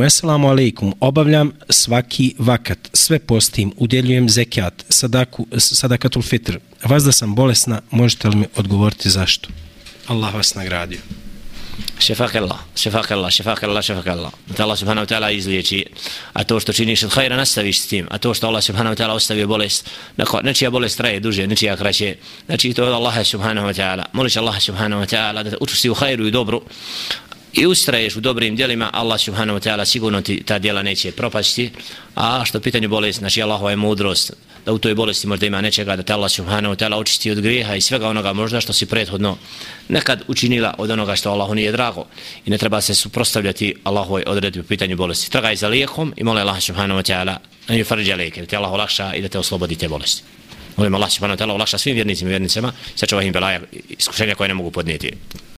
alaikum, eselamu alaikum, obavljam svaki vakat, sve postim, udjeljujem zekijat, sadaku, sadakatul fitr. Vas da sam bolesna, možete li mi odgovoriti zašto? Allah vas nagradio. Šefak Allah, šefak Allah, šefak Allah, šefak Allah. Da Allah subhanahu wa ta'ala izliječi. A to što činiš od hajra nastaviš s tim. A to što Allah subhanahu wa ta'ala ostavio bolest, neko, nečija bolest traje duže, nečija kraće. Znači to je od Allaha subhanahu wa ta'ala. Moliš Allah subhanahu wa ta'ala da učusti u hajru i dobru i ustraješ u dobrim djelima, Allah subhanahu wa ta'ala sigurno ti ta djela neće propasti. A što pitanje bolest, znači Allahova je mudrost, da u toj bolesti možda ima nečega da te Allah subhanahu wa ta'ala očisti od grijeha i svega onoga možda što si prethodno nekad učinila od onoga što Allahu nije drago i ne treba se suprostavljati Allahovoj odredbi u pitanju bolesti. Tragaj za lijekom i mole Allah subhanahu wa ta'ala da ju farđa lijeke, da te Allah olakša i da te oslobodi te bolesti. Molim Allah subhanahu wa ta'ala olakša svim vjernicima i vjernicama, sačuva im belaja iskušenja koje ne mogu podnijeti.